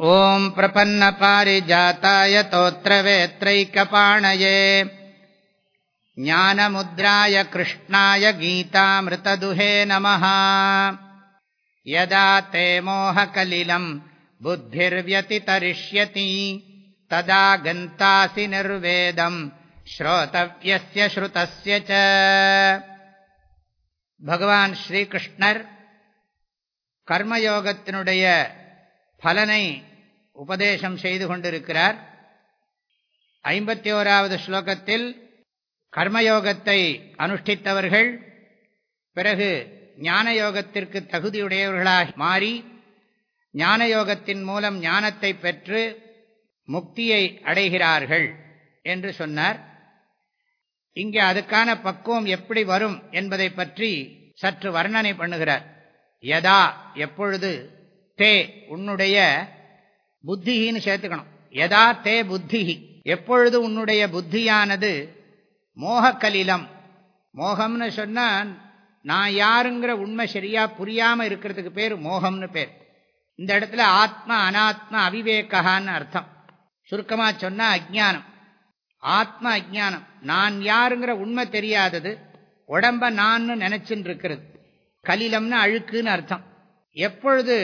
ॐ प्रपन्नपारिजाताय तोत्रवेत्रैकपाणये ज्ञानमुद्राय कृष्णाय गीतामृतदुहे नमः यदा ते मोहकलिलम् बुद्धिर्व्यतितरिष्यति तदा गन्तासि निर्वेदम् श्रोतव्यस्य श्रुतस्य च பகவான் ஸ்ரீகிருஷ்ணர் கர்மயோகத்தினுடைய பலனை உபதேசம் செய்து கொண்டிருக்கிறார். ஐம்பத்தி ஓராவது ஸ்லோகத்தில் கர்மயோகத்தை அனுஷ்டித்தவர்கள் பிறகு ஞான யோகத்திற்கு தகுதியுடையவர்களாக மாறி ஞான யோகத்தின் மூலம் ஞானத்தை பெற்று முக்தியை அடைகிறார்கள் என்று சொன்னார். இங்கே அதுக்கான பக்குவம் எப்படி வரும் என்பதை பற்றி சற்று வர்ணனை பண்ணுகிறார். யதா எப்பொழுது தே உன்னுடைய புத்தின்னு சேர்த்துக்கணும். எதா தே புத்திஹி. எப்பொழுது உன்னுடைய புத்தியானது மோகக்கலிலம் மோகம்னு சொன்னால் நான் யாருங்கிற உண்மை சரியா புரியாம இருக்கிறதுக்கு பேர் மோகம்னு பேர். இந்த இடத்துல ஆத்மா அனாத்மா அவிவேகான்னு அர்த்தம். சுருக்கமாக சொன்னால் அஜ்ஞானம். ஆத்ம அஜானம் நான் யாருங்கிற உண்மை தெரியாதது உடம்ப நான் நினைச்சுன்னு இருக்கிறது கலிலம்னு அழுக்குன்னு அர்த்தம். எப்பொழுது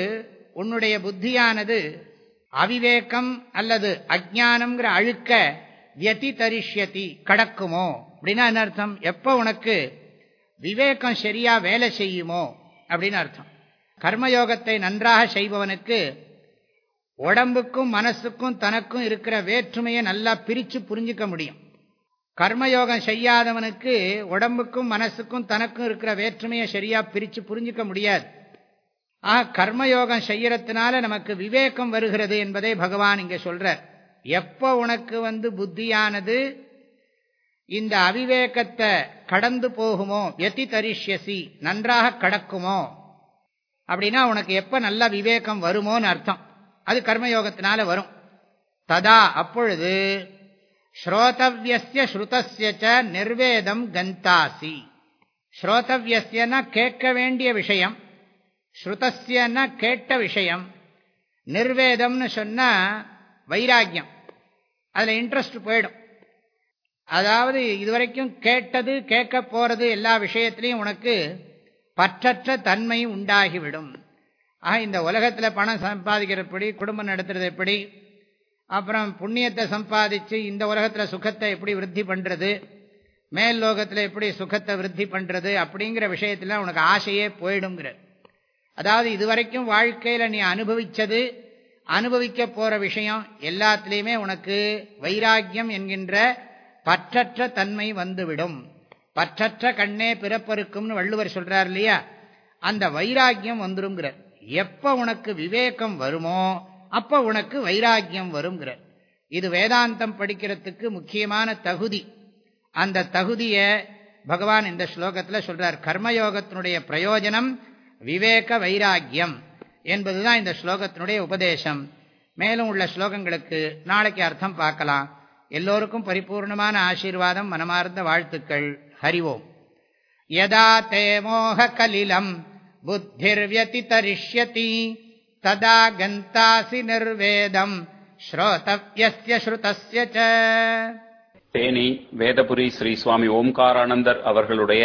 உன்னுடைய புத்தியானது அவிவேகம் அல்லது அஜானம்ங்கிற அழுக்க வியதி தரிஷ்யதி கடக்குமோ? அப்படின்னா என்ன அர்த்தம்? எப்போ உனக்கு விவேகம் சரியா வேலை செய்யுமோ? அப்படின்னு அர்த்தம். கர்மயோகத்தை நன்றாக செய்பவனுக்கு உடம்புக்கும் மனசுக்கும் தனக்கும் இருக்கிற வேற்றுமையை நல்லா பிரித்து புரிஞ்சிக்க முடியும். கர்மயோகம் செய்யாதவனுக்கு உடம்புக்கும் மனசுக்கும் தனக்கும் இருக்கிற வேற்றுமையை சரியாக பிரித்து புரிஞ்சிக்க முடியாது. ஆ கர்மயோகம் செய்யறதுனால நமக்கு விவேகம் வருகிறது என்பதை பகவான் இங்க சொல்றார். எப்போ உனக்கு வந்து புத்தியானது இந்த அவிவேகத்தை கடந்து போகுமோ எத்தி தரிஷ்யசி நன்றாக கடக்குமோ அப்படின்னா உனக்கு எப்ப நல்ல விவேகம் வருமோன்னு அர்த்தம். அது கர்மயோகத்தினால வரும். ததா அப்பொழுது ஸ்ரோதவியசிய ஸ்ருதஸ்யச்ச நிர்வேதம் கந்தாசி. ஸ்ரோதவியசியனா கேட்க வேண்டிய விஷயம். ஸ்ருதஸ்யன்னா கேட்ட விஷயம். நிர்வேதம்னு சொன்னால் வைராக்கியம். அதில் இன்ட்ரெஸ்ட் போயிடும். அதாவது இதுவரைக்கும் கேட்டது கேட்க போகிறது எல்லா விஷயத்திலையும் உனக்கு பற்றற்ற தன்மை உண்டாகிவிடும். ஆக இந்த உலகத்தில் பணம் சம்பாதிக்கிறப்படி குடும்பம் நடத்துறது எப்படி? அப்புறம் புண்ணியத்தை சம்பாதிச்சு இந்த உலகத்தில் சுகத்தை எப்படி விருத்தி பண்ணுறது மேல் லோகத்தில் எப்படி சுகத்தை விருத்தி பண்ணுறது அப்படிங்கிற விஷயத்தில் உனக்கு ஆசையே போயிடுங்கிறது அதாவது இதுவரைக்கும் வாழ்க்கையில் நீ அனுபவிச்சது அனுபவிக்க போகிற விஷயம் எல்லாத்துலேயுமே உனக்கு வைராக்கியம் என்கின்ற பற்றற்ற தன்மை வந்துவிடும். பற்றற்ற கண்ணே பிறப்பருக்கும்னு வள்ளுவர் சொல்றார் இல்லையா? அந்த வைராக்கியம் வந்துருங்கிறார். எப்ப உனக்கு விவேகம் வருமோ அப்ப உனக்கு வைராக்கியம் வருங்கிற இது வேதாந்தம் படிக்கிறதுக்கு முக்கியமான தகுதி. அந்த தகுதியை பகவான் இந்த ஸ்லோகத்தில் சொல்றார். கர்மயோகத்தினுடைய பிரயோஜனம் விவேக வைராக்கியம் என்பதுதான் இந்த ஸ்லோகத்தினுடைய உபதேசம். மேலும் உள்ள ஸ்லோகங்களுக்கு நாளைக்கு அர்த்தம் பார்க்கலாம். எல்லோருக்கும் பரிபூர்ணமான ஆசீர்வாதம் மனமார்ந்த வாழ்த்துக்கள். ஹரிவோம் யதா தே மோக கலிலம் புத்திர்வியதிதரிஷ்யதி ததா கந்தாசி நிர்வேதம் ஸ்ரோதவ்யஸ்ய ஸ்ருதஸ்ய தேனி வேதபுரி ஸ்ரீ சுவாமி ஓம்காரானந்தர் அவர்களுடைய